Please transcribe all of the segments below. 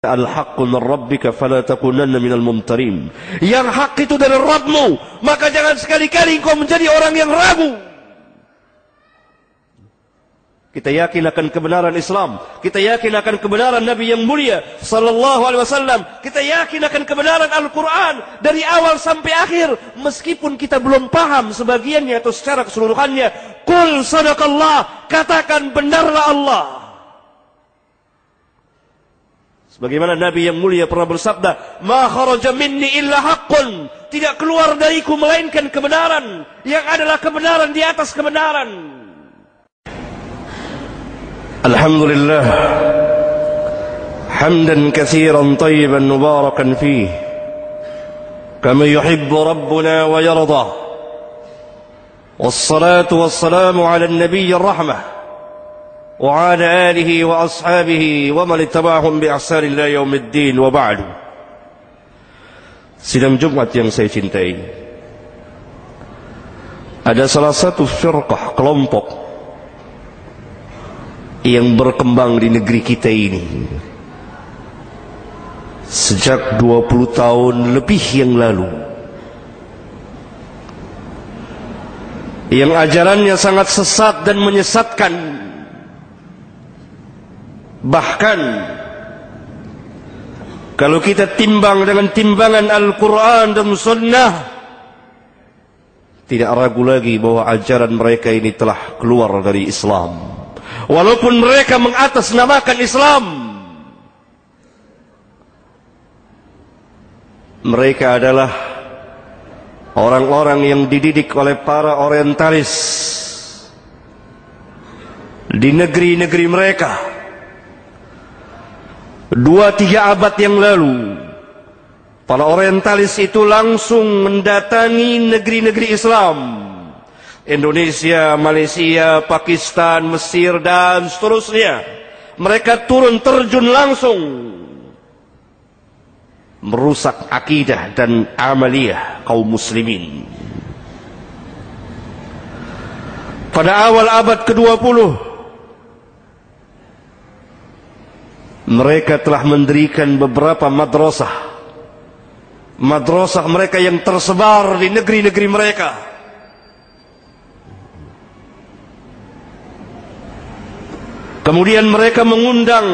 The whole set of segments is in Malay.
Al-haqqu min rabbika fala takunanna minal mumtarin. Yang hak itu dari Rabbmu, maka jangan sekali-kali engkau menjadi orang yang ragu. Kita yakin akan kebenaran Islam, kita yakin akan kebenaran Nabi yang mulia sallallahu alaihi wasallam, kita yakin akan kebenaran Al-Qur'an dari awal sampai akhir meskipun kita belum paham sebagiannya atau secara keseluruhannya. Qul sadaqallah, katakan benarlah Allah. Bagaimana Nabi yang mulia pernah bersabda, "Ma kharaja minni illa haqqun." Tidak keluar dariku melainkan kebenaran yang adalah kebenaran di atas kebenaran. Alhamdulillah. Hamdan katsiran tayyiban mubarakan fih. Kama yuhibbu rabbuna wa yarda. Wassalatu wassalamu ala an-nabiy ar-rahmah. وعلى آله وأصحابه ومن اتبعهم بإحسان الله يوم الدين وبعد Sidang Jumat yang saya cintai Ada salah satu firqah kelompok Yang berkembang di negeri kita ini Sejak 20 tahun lebih yang lalu Yang ajarannya sangat sesat dan menyesatkan Bahkan kalau kita timbang dengan timbangan Al-Quran dan Sunnah, tidak ragu lagi bahwa ajaran mereka ini telah keluar dari Islam. Walaupun mereka mengatasnamakan Islam, mereka adalah orang-orang yang dididik oleh para orientalis di negeri-negeri mereka dua tiga abad yang lalu para orientalis itu langsung mendatangi negeri-negeri Islam. Indonesia, Malaysia, Pakistan, Mesir dan seterusnya. Mereka turun terjun langsung. Merusak akidah dan amaliyah kaum muslimin. Pada awal abad ke-20 mereka telah mendirikan beberapa madrasah. Madrasah mereka yang tersebar di negeri-negeri mereka. Kemudian mereka mengundang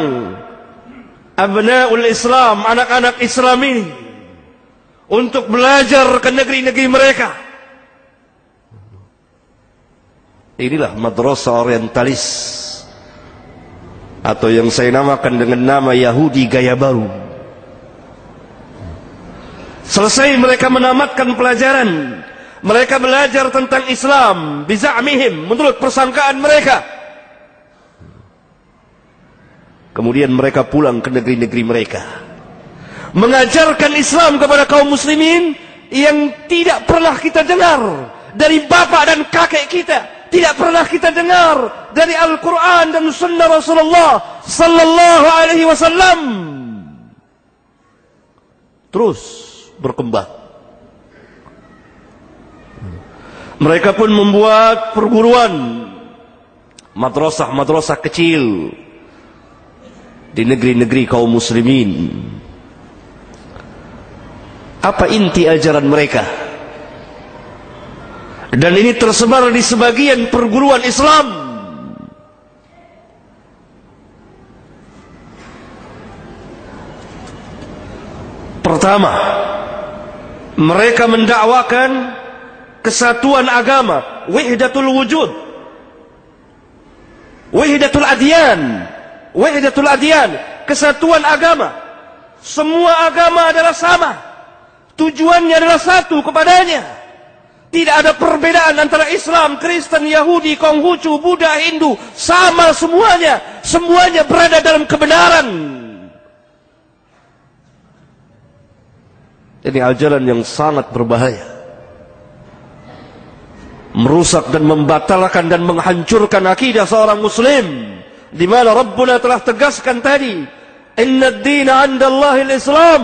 abna'ul islam anak-anak islam ini untuk belajar ke negeri-negeri mereka. Inilah madrasah orientalis atau yang saya namakan dengan nama Yahudi gaya baru. Selesai mereka menamatkan pelajaran, mereka belajar tentang Islam bizamihim menurut persangkaan mereka. Kemudian mereka pulang ke negeri-negeri mereka. Mengajarkan Islam kepada kaum muslimin yang tidak pernah kita dengar dari bapak dan kakek kita tidak pernah kita dengar dari Al-Quran dan Sunnah Rasulullah Sallallahu Alaihi Wasallam. Terus berkembang. Mereka pun membuat perguruan madrasah-madrasah kecil di negeri-negeri kaum muslimin. Apa inti ajaran mereka? Dan ini tersebar di sebagian perguruan Islam. Pertama mereka mendakwakan kesatuan agama wahdatul wujud wahdatul adyan wahdatul adyan kesatuan agama. Semua agama adalah sama. Tujuannya adalah satu kepadanya tidak ada perbedaan antara Islam, Kristen, Yahudi, Konghucu, Buddha, Hindu. Sama semuanya. Semuanya berada dalam kebenaran. Ini ajaran yang sangat berbahaya. Merusak dan membatalkan dan menghancurkan akidah seorang Muslim. Di mana Rabbuna telah tegaskan tadi. Inna ad-dina anda Allahil Islam.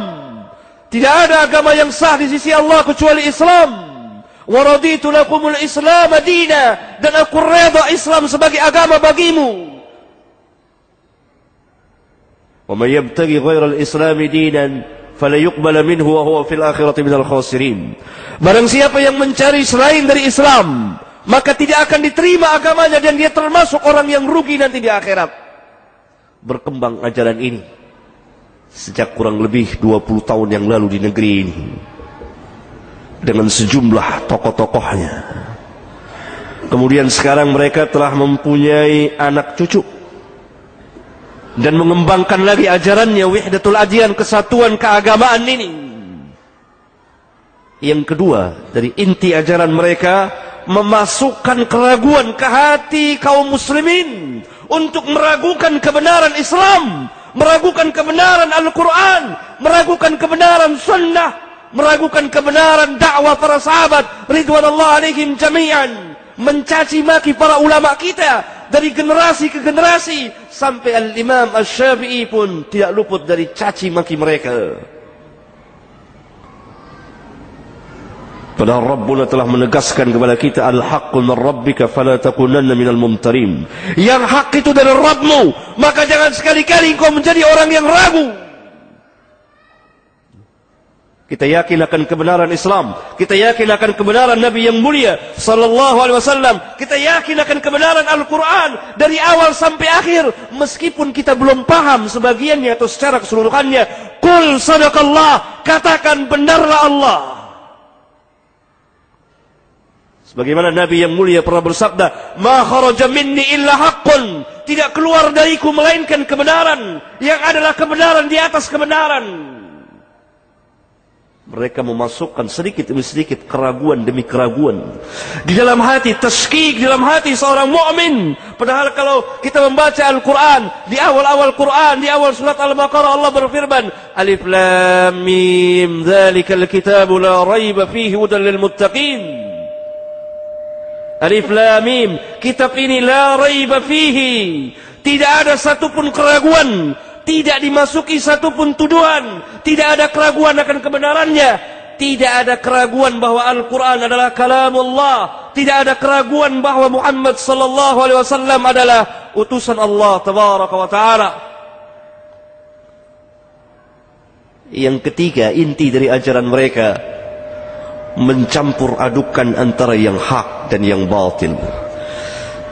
Tidak ada agama yang sah di sisi Allah kecuali Islam waraditu lakumul islam dina dan aku reda Islam sebagai agama bagimu ومن يبتغي غير الإسلام دينا فلا يقبل منه وهو في الآخرة من الخاسرين Barang siapa yang mencari selain dari Islam maka tidak akan diterima agamanya dan dia termasuk orang yang rugi nanti di akhirat berkembang ajaran ini sejak kurang lebih 20 tahun yang lalu di negeri ini dengan sejumlah tokoh-tokohnya. Kemudian sekarang mereka telah mempunyai anak cucu dan mengembangkan lagi ajarannya wihdatul adiyan kesatuan keagamaan ini. Yang kedua dari inti ajaran mereka memasukkan keraguan ke hati kaum muslimin untuk meragukan kebenaran Islam meragukan kebenaran Al-Quran meragukan kebenaran sunnah meragukan kebenaran dakwah para sahabat ridwanallah alaihim jami'an mencaci maki para ulama kita dari generasi ke generasi sampai al-Imam Asy-Syafi'i pun tidak luput dari caci maki mereka. Padahal Rabbuna telah menegaskan kepada kita al-haqqu min rabbika fala takunanna minal mumtarin. Yang hak itu dari Rabbmu, maka jangan sekali-kali engkau menjadi orang yang ragu. Kita yakin akan kebenaran Islam. Kita yakin akan kebenaran Nabi yang mulia sallallahu alaihi wasallam. Kita yakin akan kebenaran Al-Qur'an dari awal sampai akhir meskipun kita belum paham sebagiannya atau secara keseluruhannya. Qul sadaqallah, katakan benarlah Allah. Sebagaimana Nabi yang mulia pernah bersabda, "Ma kharaja minni illa haqqun." Tidak keluar dariku melainkan kebenaran yang adalah kebenaran di atas kebenaran mereka memasukkan sedikit demi sedikit keraguan demi keraguan. Di dalam hati tashkik di dalam hati seorang mukmin padahal kalau kita membaca Al-Qur'an di awal-awal Qur'an di awal surat Al-Baqarah Allah berfirman Alif Lam Mim dzalikal kitabu la raiba fihi hudan lil muttaqin. Alif Lam Mim kitab ini la raiba fihi. Tidak ada satu pun keraguan tidak dimasuki satu pun tuduhan, tidak ada keraguan akan kebenarannya, tidak ada keraguan bahawa Al-Quran adalah kalam Allah, tidak ada keraguan bahawa Muhammad sallallahu alaihi wasallam adalah utusan Allah tabaraka wa taala. Yang ketiga, inti dari ajaran mereka mencampur adukan antara yang hak dan yang batil.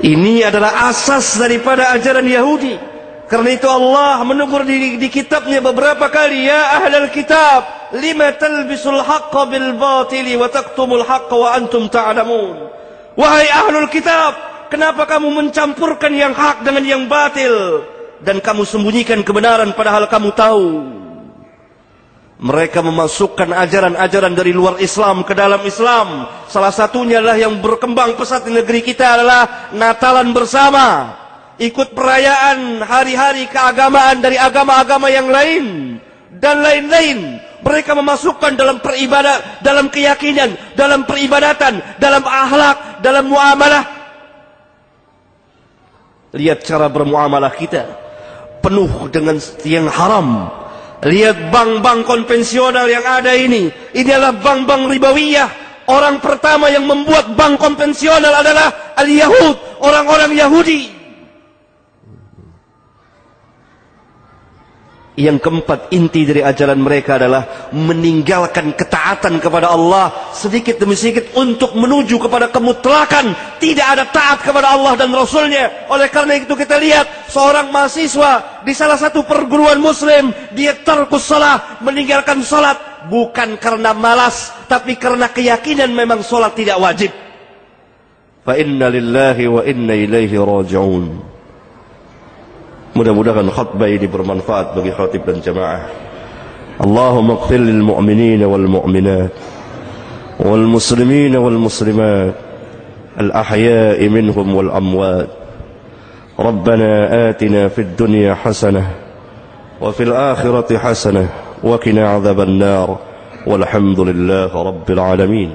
Ini adalah asas daripada ajaran Yahudi. Karena itu Allah menegur di, di kitabnya beberapa kali ya ahlul kitab lima talbisul haqqa bil batili wa taktumul haqqa wa antum ta'lamun? Wahai ahlul kitab kenapa kamu mencampurkan yang hak dengan yang batil? Dan kamu sembunyikan kebenaran padahal kamu tahu. Mereka memasukkan ajaran-ajaran dari luar Islam ke dalam Islam. Salah satunya adalah yang berkembang pesat di negeri kita adalah Natalan bersama ikut perayaan hari-hari keagamaan dari agama-agama yang lain dan lain-lain. Mereka memasukkan dalam peribadat dalam keyakinan dalam peribadatan dalam akhlak dalam muamalah. Lihat cara bermuamalah kita. Penuh dengan yang haram. Lihat bank-bank konvensional yang ada ini. Ini adalah bank-bank ribawiyah. Orang pertama yang membuat bank konvensional adalah al-Yahud orang-orang Yahudi Yang keempat inti dari ajaran mereka adalah meninggalkan ketaatan kepada Allah sedikit demi sedikit untuk menuju kepada kemutlakan. Tidak ada taat kepada Allah dan Rasulnya. Oleh karena itu kita lihat seorang mahasiswa di salah satu perguruan muslim. Dia terkus salah, meninggalkan salat. Bukan karena malas, tapi karena keyakinan memang salat tidak wajib. Fa inna lillahi wa inna ilaihi raji'un. Mudah-mudahan khutbah ini bermanfaat bagi khatib dan jamaah. Allahumma qfir lil mu'minin wal mu'minat wal muslimin wal muslimat al ahya'i minhum wal amwat. ربنا آتنا في الدنيا حسنة وفي الآخرة حسنة وكنا عذاب النار والحمد لله رب العالمين